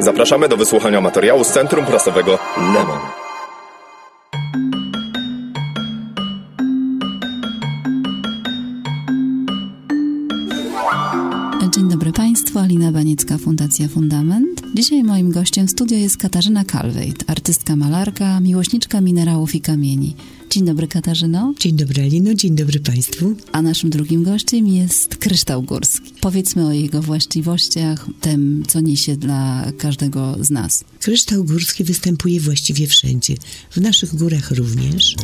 Zapraszamy do wysłuchania materiału z Centrum Prasowego Lemon. Dzień dobry Państwu, Alina Baniecka, Fundacja Fundament. Dzisiaj moim gościem w studio jest Katarzyna Kalwejt, artystka malarka, miłośniczka minerałów i kamieni. Dzień dobry Katarzyno. Dzień dobry Alino, dzień dobry Państwu. A naszym drugim gościem jest kryształ górski. Powiedzmy o jego właściwościach, tym co niesie dla każdego z nas. Kryształ górski występuje właściwie wszędzie, w naszych górach również.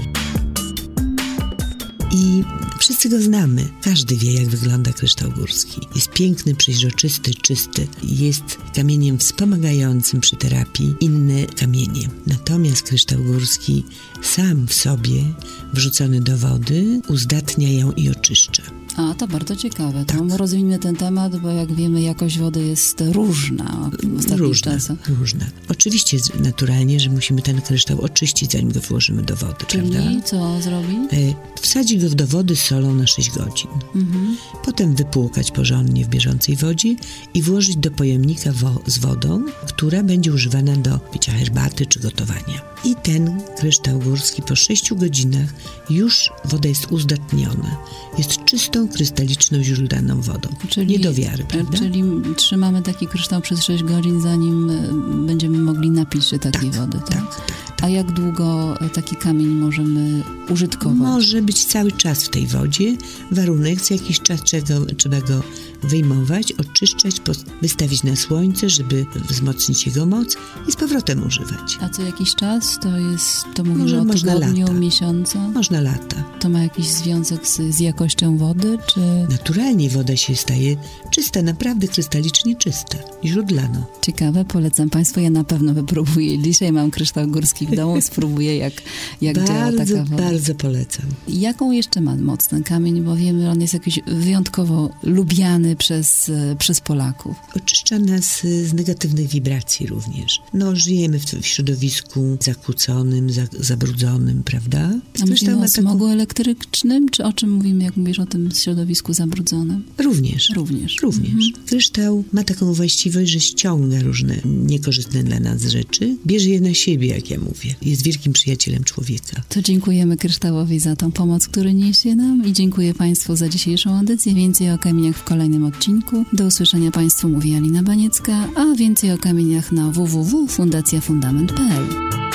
I wszyscy go znamy. Każdy wie, jak wygląda kryształ górski. Jest piękny, przeźroczysty, czysty. Jest kamieniem wspomagającym przy terapii inne kamienie. Natomiast kryształ górski sam w sobie, wrzucony do wody, uzdatnia ją i oczyszcza. A, to bardzo ciekawe. Tak. rozwiniemy ten temat, bo jak wiemy, jakość wody jest różna w ostatnich różna, czasach. Różna. Oczywiście naturalnie, że musimy ten kryształ oczyścić, zanim go włożymy do wody, Czyli prawda? co zrobi? E, wsadzi go do wody solą na 6 godzin. Mhm. Potem wypłukać porządnie w bieżącej wodzie i włożyć do pojemnika wo z wodą, która będzie używana do picia herbaty czy gotowania. I ten kryształ górski po 6 godzinach już woda jest uzdatniona. Jest czystą, krystaliczną, źródlaną wodą. Czyli, Nie do wiary, prawda? Czyli trzymamy taki kryształ przez 6 godzin, zanim e, będziemy mogli napić się takiej tak, wody, tak? tak, tak. A jak długo taki kamień możemy użytkować? Może być cały czas w tej wodzie. Warunek, co jakiś czas trzeba, trzeba go wyjmować, oczyszczać, wystawić na słońce, żeby wzmocnić jego moc i z powrotem używać. A co jakiś czas to jest, to mówimy Może, o można tygodniu, lata. miesiącu? Można lata. To ma jakiś związek z, z jakością wody, czy... Naturalnie woda się staje czysta, naprawdę krystalicznie czysta, źródlana. Ciekawe, polecam Państwu, ja na pewno wypróbuję. Dzisiaj mam kryształ górski w domu, spróbuję jak, jak bardzo, działa taka woda. Bardzo polecam. Jaką jeszcze ma moc ten kamień, bo wiemy, on jest jakiś wyjątkowo lubiany przez, przez Polaków. Oczyszcza nas z negatywnych wibracji również. No, żyjemy w, w środowisku zakłóconym, za, zabrudzonym, prawda? A myślimy o smogu taką... elektrycznym, czy o czym mówimy, jak mówisz o tym środowisku zabrudzonym? Również. Również. Również. Mhm. Kryształ ma taką właściwość, że ściąga różne niekorzystne dla nas rzeczy, bierze je na siebie, jak ja mówię. Jest wielkim przyjacielem człowieka. To dziękujemy kryształowi za tą pomoc, który niesie nam i dziękuję Państwu za dzisiejszą audycję. Więcej o kamieniach w kolejnym odcinku. Do usłyszenia Państwu mówi Alina Baniecka, a więcej o kamieniach na www.fundacjafundament.pl